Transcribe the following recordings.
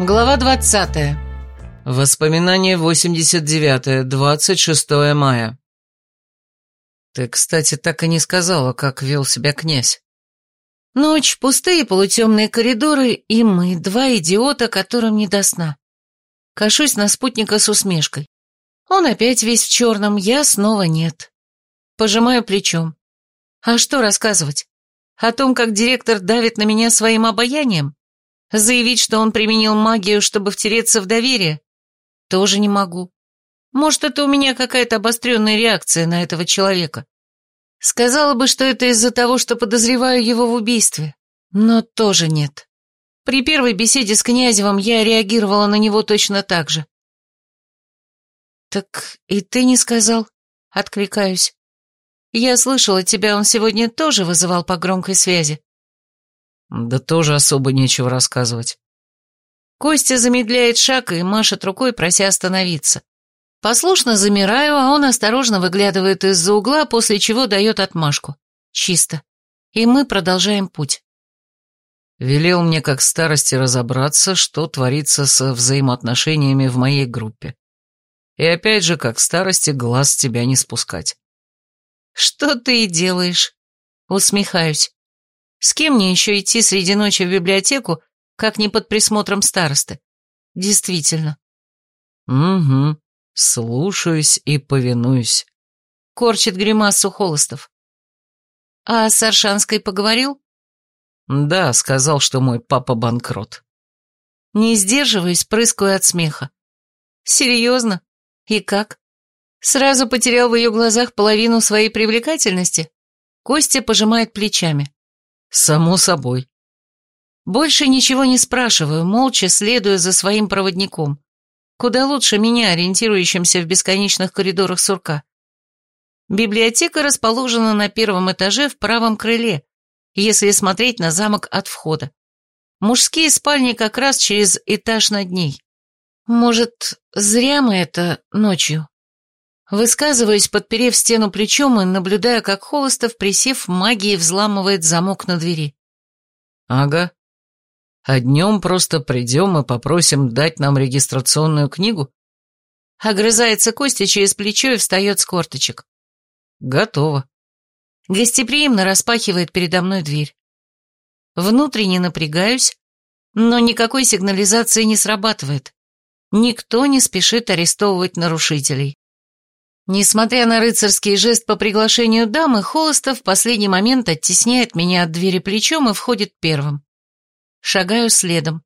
Глава 20. Воспоминание 89. 26 мая. Ты, кстати, так и не сказала, как вел себя князь. Ночь, пустые полутемные коридоры, и мы, два идиота, которым не до сна. Кашусь на спутника с усмешкой. Он опять весь в черном, я снова нет. Пожимаю плечом. А что рассказывать? О том, как директор давит на меня своим обаянием? Заявить, что он применил магию, чтобы втереться в доверие? Тоже не могу. Может, это у меня какая-то обостренная реакция на этого человека. Сказала бы, что это из-за того, что подозреваю его в убийстве. Но тоже нет. При первой беседе с Князевым я реагировала на него точно так же. «Так и ты не сказал?» — откликаюсь. «Я слышала, тебя он сегодня тоже вызывал по громкой связи». Да тоже особо нечего рассказывать. Костя замедляет шаг и машет рукой, прося остановиться. Послушно замираю, а он осторожно выглядывает из-за угла, после чего дает отмашку. Чисто. И мы продолжаем путь. Велел мне как старости разобраться, что творится со взаимоотношениями в моей группе. И опять же, как старости, глаз с тебя не спускать. «Что ты и делаешь?» Усмехаюсь. С кем мне еще идти среди ночи в библиотеку, как не под присмотром старосты? Действительно. Угу, слушаюсь и повинуюсь. Корчит гримасу Холостов. А с Аршанской поговорил? Да, сказал, что мой папа банкрот. Не сдерживаясь, прыскаю от смеха. Серьезно? И как? Сразу потерял в ее глазах половину своей привлекательности? Костя пожимает плечами. Само собой. Больше ничего не спрашиваю, молча следуя за своим проводником. Куда лучше меня, ориентирующимся в бесконечных коридорах сурка. Библиотека расположена на первом этаже в правом крыле, если смотреть на замок от входа. Мужские спальни как раз через этаж над ней. Может, зря мы это ночью? Высказываюсь, подперев стену плечом и наблюдая, как Холостов, присев, магией взламывает замок на двери. Ага. А днем просто придем и попросим дать нам регистрационную книгу? Огрызается Костя через плечо и встает с корточек. Готово. Гостеприимно распахивает передо мной дверь. Внутренне напрягаюсь, но никакой сигнализации не срабатывает. Никто не спешит арестовывать нарушителей. Несмотря на рыцарский жест по приглашению дамы, Холостов в последний момент оттесняет меня от двери плечом и входит первым. Шагаю следом.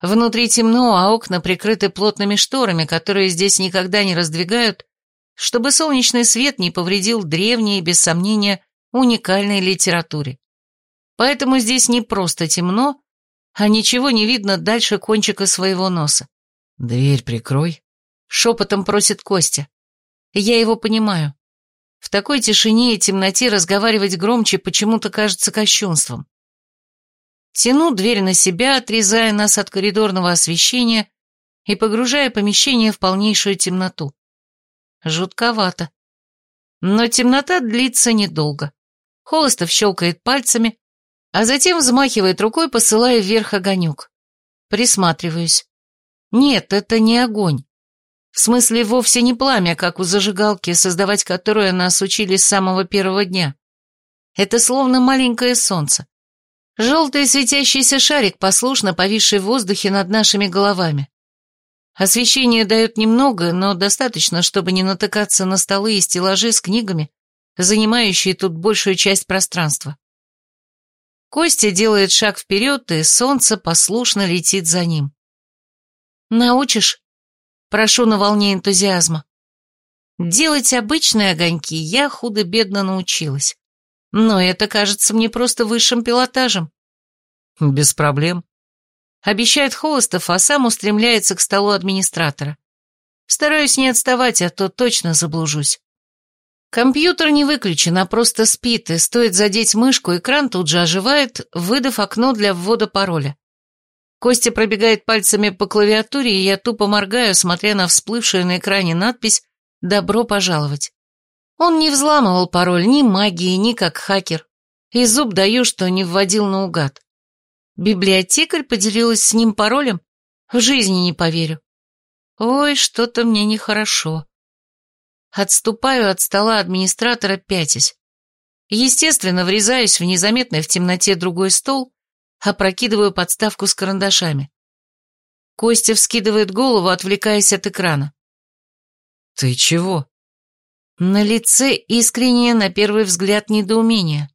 Внутри темно, а окна прикрыты плотными шторами, которые здесь никогда не раздвигают, чтобы солнечный свет не повредил древней без сомнения, уникальной литературе. Поэтому здесь не просто темно, а ничего не видно дальше кончика своего носа. «Дверь прикрой», — шепотом просит Костя. Я его понимаю. В такой тишине и темноте разговаривать громче почему-то кажется кощунством. Тяну дверь на себя, отрезая нас от коридорного освещения и погружая помещение в полнейшую темноту. Жутковато. Но темнота длится недолго. Холостов щелкает пальцами, а затем взмахивает рукой, посылая вверх огонек. Присматриваюсь. Нет, это не огонь. В смысле, вовсе не пламя, как у зажигалки, создавать которое нас учили с самого первого дня. Это словно маленькое солнце. Желтый светящийся шарик, послушно повисший в воздухе над нашими головами. Освещение дает немного, но достаточно, чтобы не натыкаться на столы и стеллажи с книгами, занимающие тут большую часть пространства. Костя делает шаг вперед, и солнце послушно летит за ним. «Научишь?» Прошу на волне энтузиазма. Делать обычные огоньки я худо-бедно научилась. Но это кажется мне просто высшим пилотажем. Без проблем. Обещает Холостов, а сам устремляется к столу администратора. Стараюсь не отставать, а то точно заблужусь. Компьютер не выключен, а просто спит, и стоит задеть мышку, экран тут же оживает, выдав окно для ввода пароля. Костя пробегает пальцами по клавиатуре, и я тупо моргаю, смотря на всплывшую на экране надпись «Добро пожаловать». Он не взламывал пароль ни магии, ни как хакер. И зуб даю, что не вводил наугад. Библиотекарь поделилась с ним паролем? В жизни не поверю. Ой, что-то мне нехорошо. Отступаю от стола администратора, пятясь. Естественно, врезаюсь в незаметный в темноте другой стол, опрокидываю подставку с карандашами. Костя вскидывает голову, отвлекаясь от экрана. «Ты чего?» На лице искреннее, на первый взгляд, недоумение.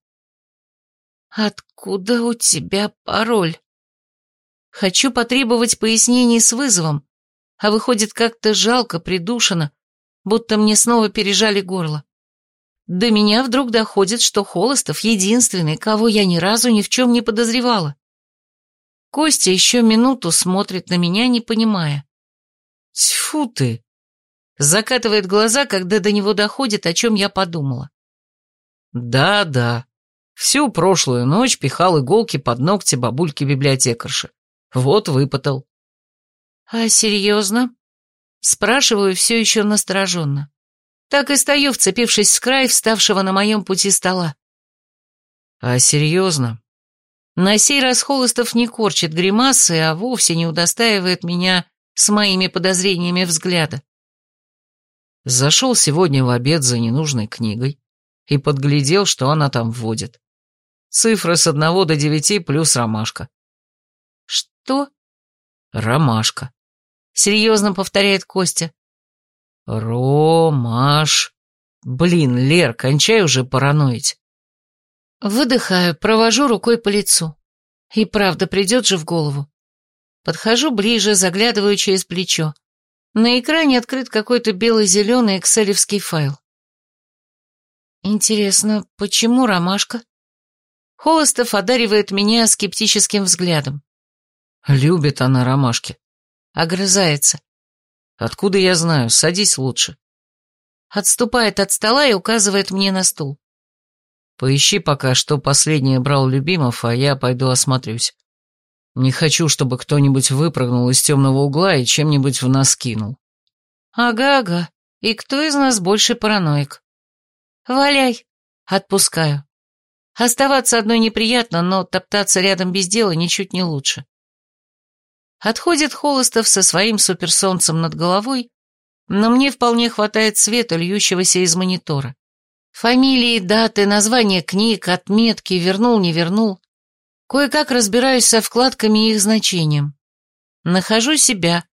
«Откуда у тебя пароль?» Хочу потребовать пояснений с вызовом, а выходит как-то жалко, придушено, будто мне снова пережали горло. До меня вдруг доходит, что Холостов единственный, кого я ни разу ни в чем не подозревала. Костя еще минуту смотрит на меня, не понимая. «Тьфу ты!» Закатывает глаза, когда до него доходит, о чем я подумала. «Да-да. Всю прошлую ночь пихал иголки под ногти бабульки-библиотекарши. Вот выпытал». «А серьезно?» Спрашиваю все еще настороженно. Так и стою, вцепившись в край вставшего на моем пути стола. «А серьезно?» На сей раз Холостов не корчит гримасы, а вовсе не удостаивает меня с моими подозрениями взгляда. Зашел сегодня в обед за ненужной книгой и подглядел, что она там вводит. Цифры с одного до девяти плюс ромашка. Что? Ромашка. Серьезно повторяет Костя. Ромаш. Блин, Лер, кончай уже параноить. Выдыхаю, провожу рукой по лицу. И правда, придет же в голову. Подхожу ближе, заглядываю через плечо. На экране открыт какой-то белый-зеленый экселевский файл. Интересно, почему ромашка? Холостов одаривает меня скептическим взглядом. Любит она ромашки. Огрызается. Откуда я знаю? Садись лучше. Отступает от стола и указывает мне на стул. Поищи пока, что последнее брал Любимов, а я пойду осмотрюсь. Не хочу, чтобы кто-нибудь выпрыгнул из темного угла и чем-нибудь в нас кинул. Ага-ага. И кто из нас больше параноик? Валяй. Отпускаю. Оставаться одной неприятно, но топтаться рядом без дела ничуть не лучше. Отходит Холостов со своим суперсолнцем над головой, но мне вполне хватает света, льющегося из монитора. Фамилии, даты, названия книг, отметки, вернул, не вернул. Кое-как разбираюсь со вкладками и их значением. Нахожу себя,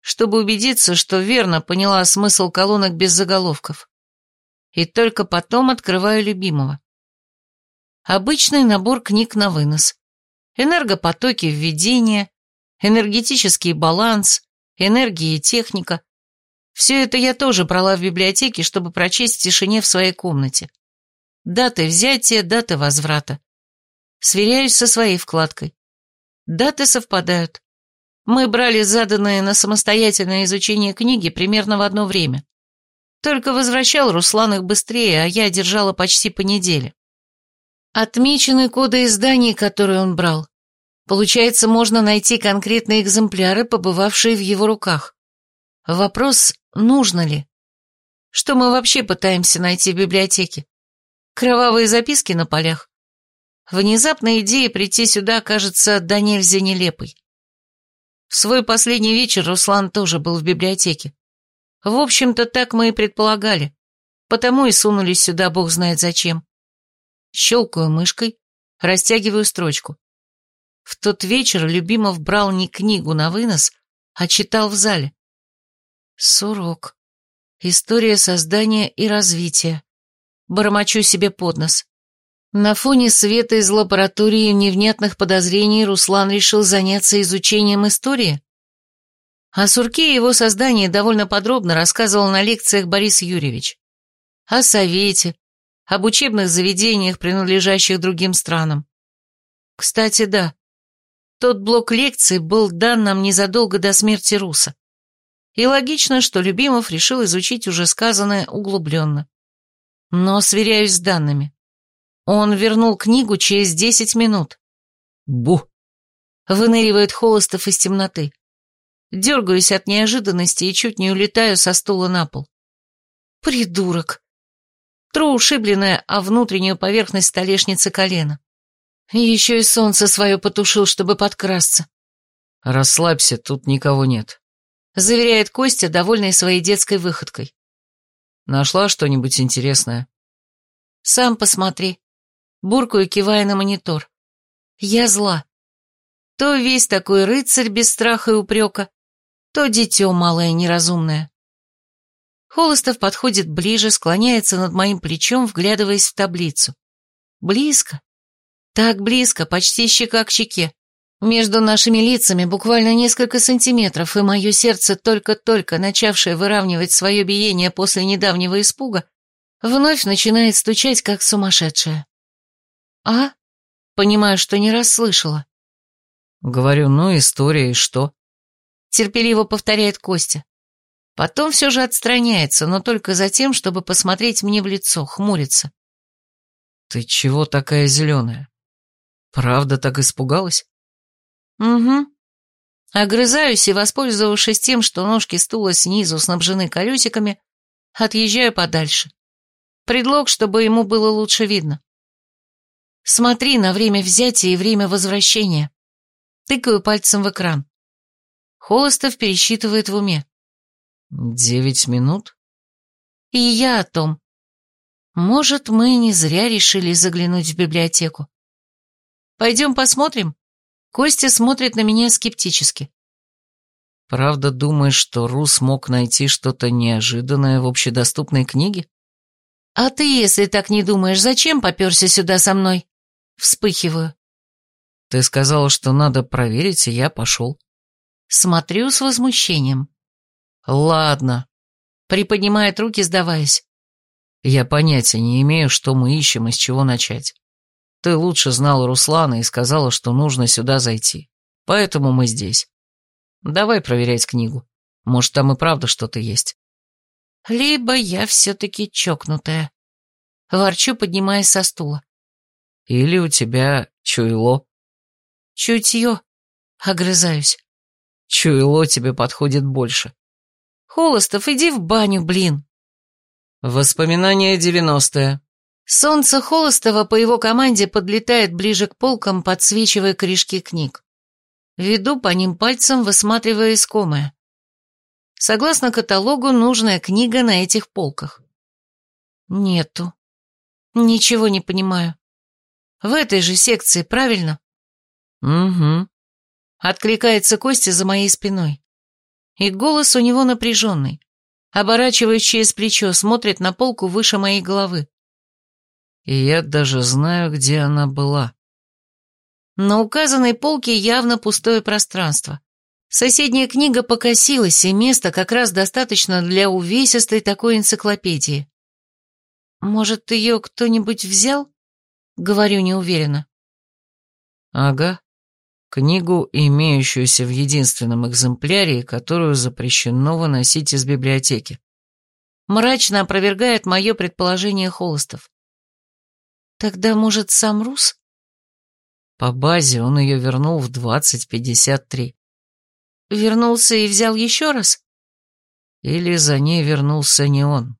чтобы убедиться, что верно поняла смысл колонок без заголовков. И только потом открываю любимого. Обычный набор книг на вынос. Энергопотоки введения, энергетический баланс, энергия и техника. Все это я тоже брала в библиотеке, чтобы прочесть в тишине в своей комнате. Даты взятия, даты возврата. Сверяюсь со своей вкладкой. Даты совпадают. Мы брали заданные на самостоятельное изучение книги примерно в одно время. Только возвращал Руслан их быстрее, а я держала почти по неделе. Отмечены коды изданий, которые он брал. Получается, можно найти конкретные экземпляры, побывавшие в его руках. Вопрос, нужно ли? Что мы вообще пытаемся найти в библиотеке? Кровавые записки на полях? Внезапная идея прийти сюда кажется до нельзя нелепой. В свой последний вечер Руслан тоже был в библиотеке. В общем-то, так мы и предполагали, потому и сунулись сюда бог знает зачем. Щелкаю мышкой, растягиваю строчку. В тот вечер Любимов брал не книгу на вынос, а читал в зале. Сурок. История создания и развития. Бормочу себе под нос. На фоне света из лаборатории и невнятных подозрений Руслан решил заняться изучением истории? О сурке и его создании довольно подробно рассказывал на лекциях Борис Юрьевич. О совете, об учебных заведениях, принадлежащих другим странам. Кстати, да, тот блок лекций был дан нам незадолго до смерти Руса. И логично, что Любимов решил изучить уже сказанное углубленно. Но сверяюсь с данными. Он вернул книгу через десять минут. Бу! Выныривает Холостов из темноты. Дергаюсь от неожиданности и чуть не улетаю со стула на пол. Придурок. Тру ушибленная, а внутреннюю поверхность столешницы колена. Еще и солнце свое потушил, чтобы подкрасться. Расслабься, тут никого нет. Заверяет Костя, довольный своей детской выходкой. Нашла что-нибудь интересное? Сам посмотри. Буркую, кивая на монитор. Я зла. То весь такой рыцарь без страха и упрека, то дитё малое неразумное. Холостов подходит ближе, склоняется над моим плечом, вглядываясь в таблицу. Близко. Так близко, почти щека к щеке. Между нашими лицами буквально несколько сантиметров, и мое сердце, только-только начавшее выравнивать свое биение после недавнего испуга, вновь начинает стучать, как сумасшедшее. «А?» Понимаю, что не расслышала. Говорю, ну, история, и что? Терпеливо повторяет Костя. Потом все же отстраняется, но только за тем, чтобы посмотреть мне в лицо, хмурится. Ты чего такая зеленая? Правда так испугалась? Угу. Огрызаюсь и, воспользовавшись тем, что ножки стула снизу снабжены колесиками, отъезжаю подальше. Предлог, чтобы ему было лучше видно. Смотри на время взятия и время возвращения. Тыкаю пальцем в экран. Холостов пересчитывает в уме. Девять минут? И я о том. Может, мы не зря решили заглянуть в библиотеку. Пойдем посмотрим? Костя смотрит на меня скептически. Правда думаешь, что Рус мог найти что-то неожиданное в общедоступной книге? А ты, если так не думаешь, зачем поперся сюда со мной? Вспыхиваю. Ты сказала, что надо проверить, и я пошел. Смотрю с возмущением. Ладно. Приподнимает руки, сдаваясь. Я понятия не имею, что мы ищем и с чего начать. Ты лучше знал Руслана и сказала, что нужно сюда зайти. Поэтому мы здесь. Давай проверять книгу. Может, там и правда что-то есть. Либо я все-таки чокнутая. Ворчу, поднимаясь со стула. Или у тебя чуйло?» «Чутье», — огрызаюсь. «Чуйло тебе подходит больше». «Холостов, иди в баню, блин». Воспоминания девяностые. Солнце Холостова по его команде подлетает ближе к полкам, подсвечивая корешки книг. Веду по ним пальцем, высматривая искомое. Согласно каталогу, нужная книга на этих полках. Нету. Ничего не понимаю. В этой же секции, правильно? Угу. Откликается Костя за моей спиной. И голос у него напряженный. Оборачиваясь через плечо, смотрит на полку выше моей головы. И я даже знаю, где она была. На указанной полке явно пустое пространство. Соседняя книга покосилась, и места как раз достаточно для увесистой такой энциклопедии. Может, ее кто-нибудь взял? Говорю неуверенно. Ага. Книгу, имеющуюся в единственном экземпляре, которую запрещено выносить из библиотеки. Мрачно опровергает мое предположение Холостов. Тогда, может, сам Рус? По базе он ее вернул в 2053. Вернулся и взял еще раз? Или за ней вернулся не он?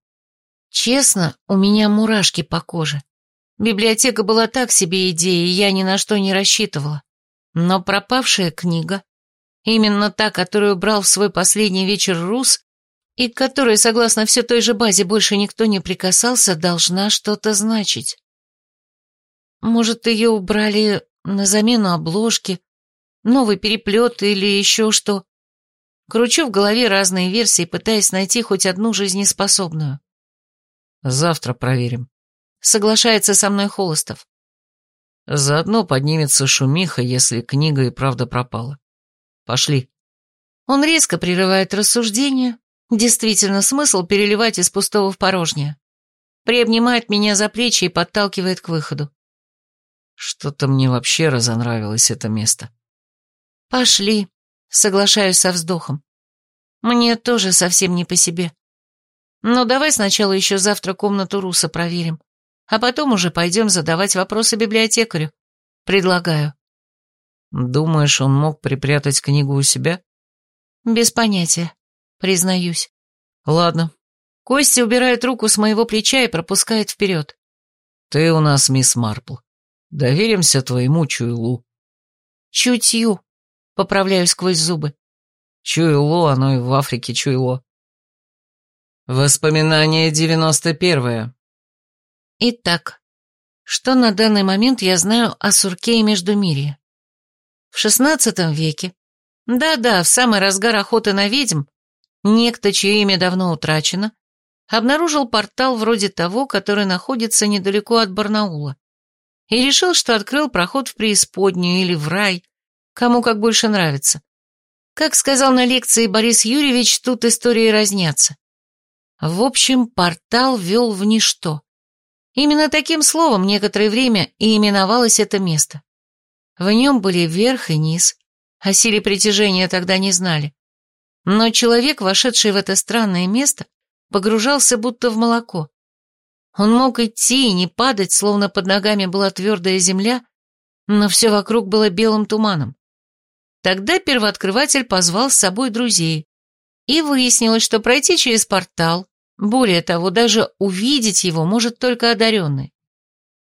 Честно, у меня мурашки по коже. Библиотека была так себе идеей, я ни на что не рассчитывала. Но пропавшая книга, именно та, которую брал в свой последний вечер Рус, и к которой, согласно все той же базе, больше никто не прикасался, должна что-то значить. Может, ее убрали на замену обложки, новый переплет или еще что. Кручу в голове разные версии, пытаясь найти хоть одну жизнеспособную. Завтра проверим. Соглашается со мной Холостов. Заодно поднимется шумиха, если книга и правда пропала. Пошли. Он резко прерывает рассуждение. Действительно, смысл переливать из пустого в порожнее. Приобнимает меня за плечи и подталкивает к выходу. Что-то мне вообще разонравилось это место. Пошли, соглашаюсь со вздохом. Мне тоже совсем не по себе. Но давай сначала еще завтра комнату Руса проверим а потом уже пойдем задавать вопросы библиотекарю. Предлагаю. Думаешь, он мог припрятать книгу у себя? Без понятия, признаюсь. Ладно. Костя убирает руку с моего плеча и пропускает вперед. Ты у нас мисс Марпл. Доверимся твоему чуйлу. Чутью. поправляю сквозь зубы. Чуйло, оно и в Африке чуйло. Воспоминание девяносто первое. Итак, что на данный момент я знаю о Сурке и Междумирье? В шестнадцатом веке, да-да, в самый разгар охоты на ведьм, некто, чье имя давно утрачено, обнаружил портал вроде того, который находится недалеко от Барнаула, и решил, что открыл проход в преисподнюю или в рай, кому как больше нравится. Как сказал на лекции Борис Юрьевич, тут истории разнятся. В общем, портал вел в ничто. Именно таким словом некоторое время и именовалось это место. В нем были верх и низ, о силе притяжения тогда не знали. Но человек, вошедший в это странное место, погружался будто в молоко. Он мог идти и не падать, словно под ногами была твердая земля, но все вокруг было белым туманом. Тогда первооткрыватель позвал с собой друзей, и выяснилось, что пройти через портал, более того, даже увидеть его может только одаренный.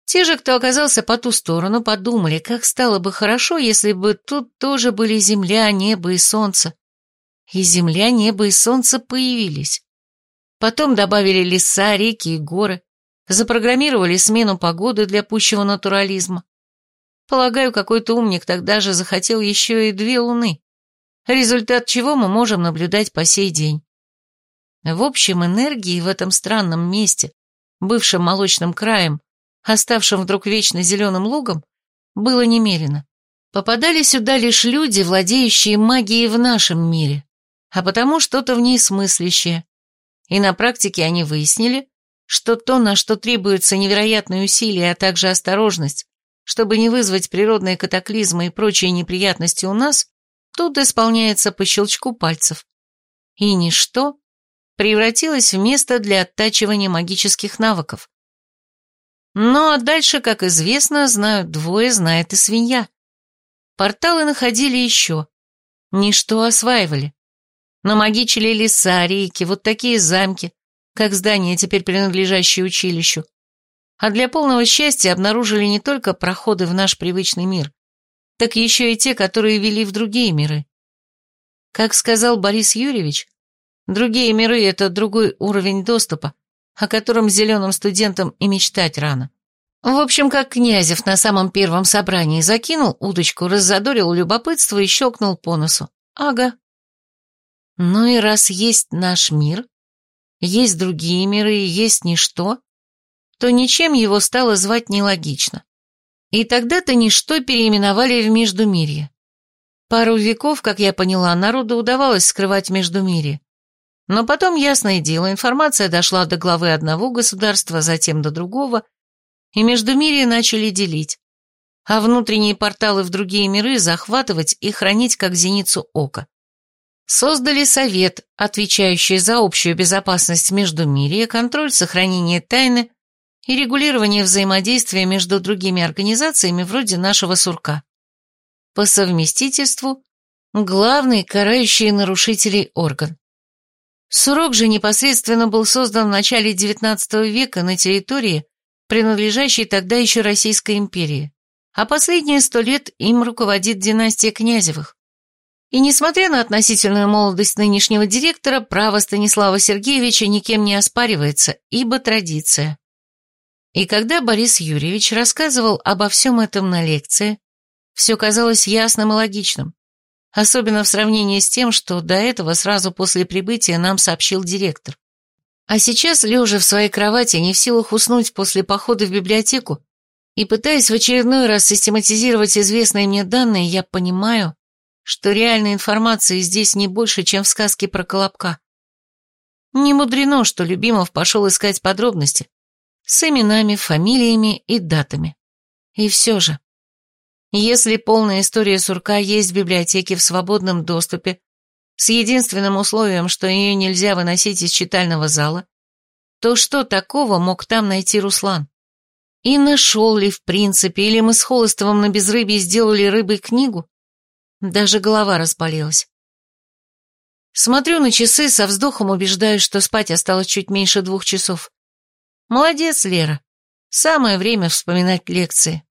Те же, кто оказался по ту сторону, подумали, как стало бы хорошо, если бы тут тоже были земля, небо и солнце. И земля, небо и солнце появились. Потом добавили леса, реки и горы, запрограммировали смену погоды для пущего натурализма. Полагаю, какой-то умник тогда же захотел еще и две луны, результат чего мы можем наблюдать по сей день. В общем, энергии в этом странном месте, бывшем молочным краем, оставшим вдруг вечно зеленым лугом, было немерено. Попадали сюда лишь люди, владеющие магией в нашем мире, а потому что-то в ней смыслящее. И на практике они выяснили, что то, на что требуются невероятные усилия, а также осторожность, чтобы не вызвать природные катаклизмы и прочие неприятности у нас, тут исполняется по щелчку пальцев. И ничто превратилось в место для оттачивания магических навыков. Ну а дальше, как известно, знают двое, знает и свинья. Порталы находили еще. Ничто осваивали. Намагичили леса, реки, вот такие замки, как здание, теперь принадлежащее училищу. А для полного счастья обнаружили не только проходы в наш привычный мир, так еще и те, которые вели в другие миры. Как сказал Борис Юрьевич, другие миры — это другой уровень доступа, о котором зеленым студентам и мечтать рано. В общем, как Князев на самом первом собрании закинул удочку, раззадорил любопытство и щелкнул по носу. Ага. Ну и раз есть наш мир, есть другие миры и есть ничто, то ничем его стало звать нелогично. И тогда-то ничто переименовали в Междумирье. Пару веков, как я поняла, народу удавалось скрывать Междумирье. Но потом, ясное дело, информация дошла до главы одного государства, затем до другого, и Междумирье начали делить, а внутренние порталы в другие миры захватывать и хранить как зеницу ока создали совет, отвечающий за общую безопасность Междумирья, контроль сохранения тайны и регулирование взаимодействия между другими организациями вроде нашего Сурка. По совместительству главный карающий нарушителей орган. Сурок же непосредственно был создан в начале XIX века на территории, принадлежащей тогда еще Российской империи, а последние сто лет им руководит династия Князевых. И несмотря на относительную молодость нынешнего директора, право Станислава Сергеевича никем не оспаривается, ибо традиция. И когда Борис Юрьевич рассказывал обо всем этом на лекции, все казалось ясным и логичным, особенно в сравнении с тем, что до этого сразу после прибытия нам сообщил директор. А сейчас, лежа в своей кровати, не в силах уснуть после похода в библиотеку, и пытаясь в очередной раз систематизировать известные мне данные, я понимаю, что реальной информации здесь не больше, чем в сказке про Колобка. Не мудрено, что Любимов пошел искать подробности с именами, фамилиями и датами. И все же, если полная история сурка есть в библиотеке в свободном доступе, с единственным условием, что ее нельзя выносить из читального зала, то что такого мог там найти Руслан? И нашел ли в принципе, или мы с Холостовым на безрыбье сделали рыбой книгу? Даже голова разболелась. Смотрю на часы, со вздохом убеждаюсь, что спать осталось чуть меньше двух часов. Молодец, Лера. Самое время вспоминать лекции.